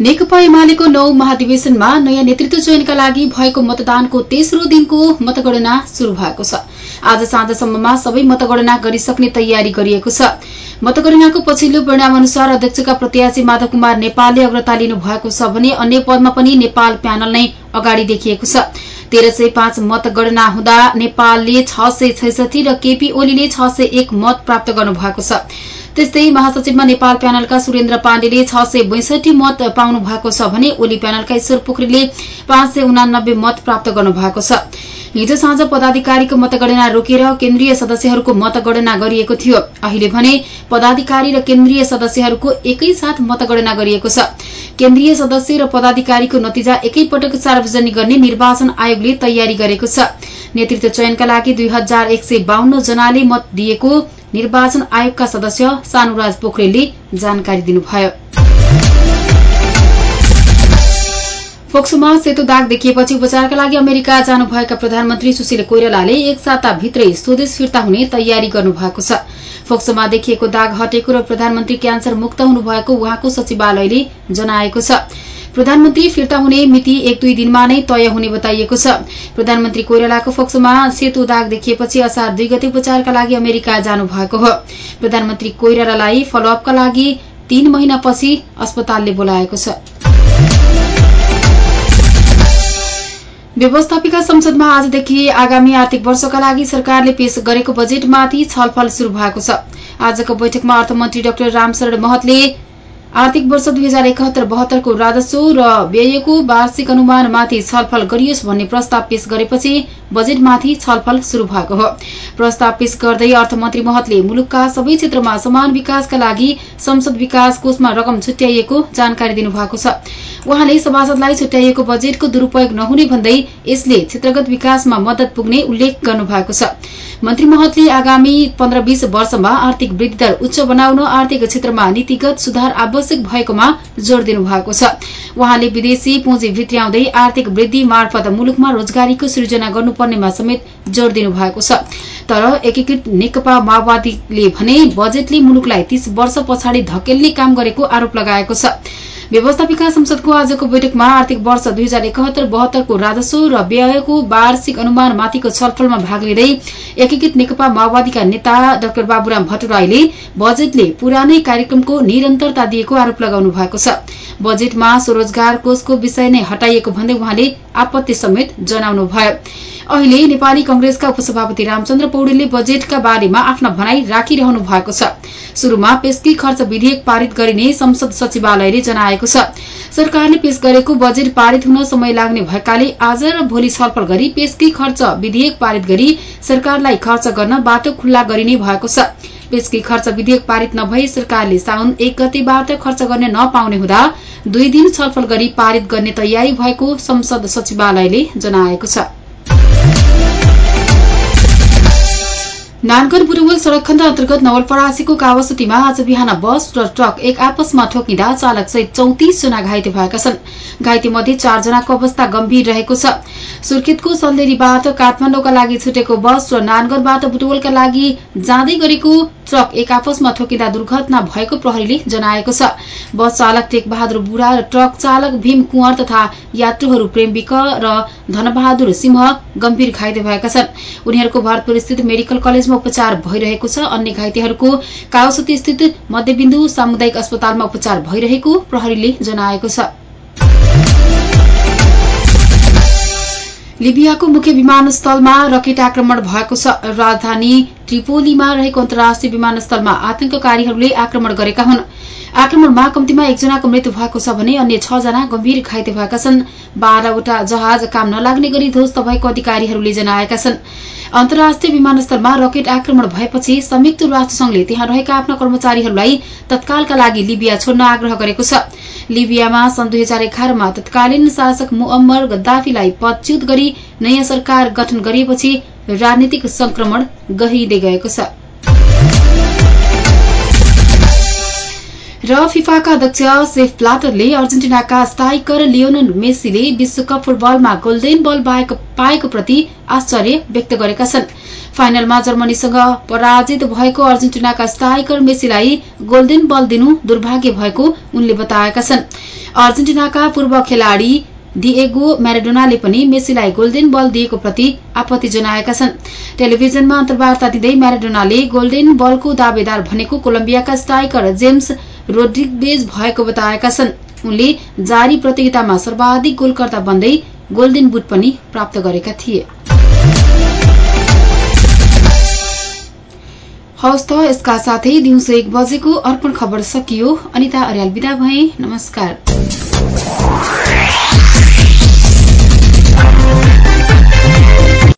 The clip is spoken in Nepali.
नेकपा एमालेको नौ महाधिवेशनमा नयाँ नेतृत्व चयनका लागि भएको मतदानको तेस्रो दिनको मतगणना शुरू भएको छ। आज साँझसम्ममा सबै मतगणना गरिसक्ने तयारी गरिएको छ। मतगणनाको पछिल्लो परिणाम अनुसार अध्यक्षका प्रत्याशी माधव कुमार नेपालले अग्रता लिनु भएको छ भने अन्य पदमा पनि नेपाल प्यानल नै अगाडि देखिएको छ। तेह्र सय पाँच मतगणना हुँदा नेपालले छ सय छैसठी र केपी ओलीले छ सय एक मत प्राप्त गर्नु भएको छ। त्यस्तै महासचिवमा नेपाल प्यानलका सुरेन्द्र पाण्डेले छ सय बैसठी मत पाउनु भएको छ भने ओली प्यानलका ईश्वर पोखरेलले पाँच सय उनानब्बे मत प्राप्त गर्नु भएको छ। हिजो साँझ पदाधिकारीको मतगणना रोकेर केन्द्रीय सदस्यहरूको मतगणना गरिएको थियो। अहिले भने पदाधिकारी र केन्द्रीय सदस्यहरूको एकैसाथ मतगणना गरिएको छ। केन्द्रीय सदस्य र पदाधिकारीको नतिजा एकैपटक सार्वजनिक गर्ने निर्वाचन आयोगले तयारी गरेको छ। नेतृत्व चयनका लागि दुई हजार एक सय बाहन्न जनाले मत दिएको निर्वाचन आयोगका सदस्य सानुराज पोखरेलले जानकारी दिनुभयो। फोक्सोमा सेतो दाग देखिएपछि उपचारका लागि अमेरिका जानुभएका प्रधानमन्त्री सुशील कोइरालाले एक साताभित्रै स्वदेश फिर्ता हुने तयारी गर्नुभएको छ। फोक्सोमा देखिएको दाग हटेको र प्रधानमन्त्री क्यान्सर मुक्त हुनुभएको उहाँको सचिवालयले जनाएको छ। प्रधानमन्त्री फिर्ता हुने मिति एक दुई दिनमा नै तय हुने बताइएको छ। प्रधानमन्त्री कोइरालाको फोक्सोमा सेतो दाग देखिएपछि असार दुई गते उपचारका लागि अमेरिका जानुभएको हो। प्रधानमन्त्री कोइरालालाई फलोअपका लागि तीन महिनापछि अस्पतालले बोलाएको छ। व्यवस्थापिका संसदमा आजदेखि आगामी आर्थिक वर्षका लागि सरकारले पेश गरेको बजेटमाथि छलफल शुरू भएको छ। आजको बैठकमा अर्थमन्त्री डाक्टर रामशरण महतले आर्थिक वर्ष दुई हजार एकहत्तर बहत्तरको राजस्व र व्ययको वार्षिक अनुमानमाथि छलफल गरियोस् भन्ने प्रस्ताव पेश गरेपछि बजेटमाथि छलफल शुरू भएको हो। प्रस्ताव पेश गर्दै अर्थमन्त्री महतले मुलुकका सबै क्षेत्रमा समान विकासका लागि संसद विकास कोषमा रकम छुट्याइएको जानकारी दिनुभएको छ। उहाँले सभासदलाई छुट्याइएको बजेटको दुरूपयोग नहुने भन्दै यसले क्षेत्रगत विकासमा मद्दत पुग्ने उल्लेख गर्नुभएको छ। मन्त्री महतले आगामी पन्ध्र बीस वर्षमा आर्थिक वृद्धि दर उच्च बनाउन आर्थिक क्षेत्रमा नीतिगत सुधार आवश्यक भएकोमा जोड़ दिनुभएको छ। उहाँले विदेशी पुँजी भित्र्याउँदै आर्थिक वृद्धि मार्फत मुलुकमा रोजगारीको सृजना गर्नुपर्नेमा समेत जोड़ दिनुभएको छ। तर एकीकृत नेकपा माओवादीले भने बजेटले मुलुकलाई तीस वर्ष पछाडि धकेल्ने काम गरेको आरोप लगाएको छ। व्यवस्थापिका संसदको आजको बैठकमा आर्थिक वर्ष दुई हजार एकहत्तर बहत्तरको राजस्व र व्ययको वार्षिक अनुमानमाथिको छलफलमा भाग लिँदै एकीकृत नेकपा माओवादीका नेता डाक्टर बाबुराम भट्टराईले बजेटले पुरानै कार्यक्रमको निरन्तरता दिएको आरोप लगाउनु भएको छ। बजेटमा स्वरोजगार कोषको विषय नै हटाइएको भन्दै उहाँले आपत्ति समेत जनाउनु भयो। अहिले नेपाली कंग्रेसका उपसभापति रामचन्द्र पौडेलले बजेटका बारेमा आफ्ना भनाई राखिरहनु भएको छ। शुरूमा पेशकी खर्च विधेयक पारित गरिने संसद सचिवालयले जनाएको छ। सरकारले पेश गरेको बजेट पारित हुन समय लाग्ने भएकाले आज र भोलि छलफल गरी पेशकी खर्च विधेयक पारित गरी सरकारलाई खर्च गर्न बाटो खुल्ला गरिने भएको छ। पेशकी खर्च विधेयक पारित नभई सरकारले साउन एक गतेबाट खर्च गर्ने नपाउने हुँदा दुई दिन छलफल गरी पारित गर्ने तयारी भएको संसद सचिवालयले जनाएको छ। नानगढ बुटवल सड़क खण्ड अन्तर्गत नवलपरासीको कावासुतीमा आज बिहान बस र ट्रक एक आपसमा ठोकिँदा चालक सहित चौतिस जना घाइते भएका छन्। घाइते मध्ये चारजनाको अवस्था गम्भीर रहेको छ। सुर्खेतको सल्देरीबाट काठमाडौँका लागि छुटेको बस र नानगढबाट बुटवलका लागि जाँदै गरेको ट्रक एक आपसमा ठोकिँदा दुर्घटना भएको प्रहरीले जनाएको छ। बस चालक टेक बहादुर बुढा र ट्रक चालक भीम कुँवर तथा यात्रुहरू प्रेमविक र धनबहादुर सिंह गम्भीर घाइते भएका छन्। उनीहरूको भरतपुर स्थित मेडिकल कलेजमा उपचार भइरहेको छ। अन्य घाइतेहरूको काउसुती स्थित मध्यविन्दु सामुदायिक अस्पतालमा उपचार भइरहेको प्रहरीले जनाएको छ। लिबियाको मुख्य विमानस्थलमा रकेट आक्रमण भएको छ। राजधानी त्रिपोलीमा रहेको अन्तर्राष्ट्रिय विमानस्थलमा आतंककारीहरूले आक्रमण गरेका हुन्। आक्रमणमा कम्तीमा एकजनाको मृत्यु भएको छ भने अन्य छ जना गम्भीर घाइते भएका छन्। बाह्रवटा जहाज काम नलाग्ने गरी ध्वस्त भएको अधिकारीहरूले जनाएका छन्। अन्तर्राष्ट्रिय विमानस्थलमा रकेट आक्रमण भएपछि संयुक्त राष्ट्रसंघले त्यहाँ रहेका आफ्ना कर्मचारीहरूलाई तत्कालका लागि लिबिया छोड्न आग्रह गरेको छ। लिबियामा सन् दुई हजार एघारमा तत्कालीन शासक मुअम्मर गद्दाफीलाई पदच्युत गरी नयाँ सरकार गठन गरिएपछि राजनीतिक संक्रमण गहिँदै गएको छ। र फिफाका अध्यक्ष सेफ प्लाटरले अर्जेन्टिनाका स्ट्राइकर लियोनल मेसीले विश्वकप फुटबलमा गोल्डेन बल पाएको प्रति आश्चर्य व्यक्त गरेका छन्। फाइनलमा जर्मनीसँग पराजित भएको अर्जेन्टिनाका स्ट्राइकर मेसीलाई गोल्डेन बल दिनु दुर्भाग्य भएको उनले बताएका छन्। अर्जेन्टिनाका पूर्व खेलाड़ी डिएगो म्याराडोनाले पनि मेसीलाई गोल्डेन बल दिएको प्रति आपत्ति जनाएका छन्। टेलिभिजनमा अन्तर्वार्ता दिँदै म्याराडोनाले गोल्डेन बलको दावेदार भनेको कोलम्बियाका स्ट्राइकर जेम्स रोड्रिगेज भएको बताएका छन्। उनले जारी प्रतियोगितामा सर्वाधिक गोलकर्ता बन्दै गोल्डेन बुट पनि प्राप्त गरेका थिए। हवस् त यसका साथै दिउँसो एक बजेको अर्पण खबर सकियो। अनिता अर्याल विदा भए। नमस्कार।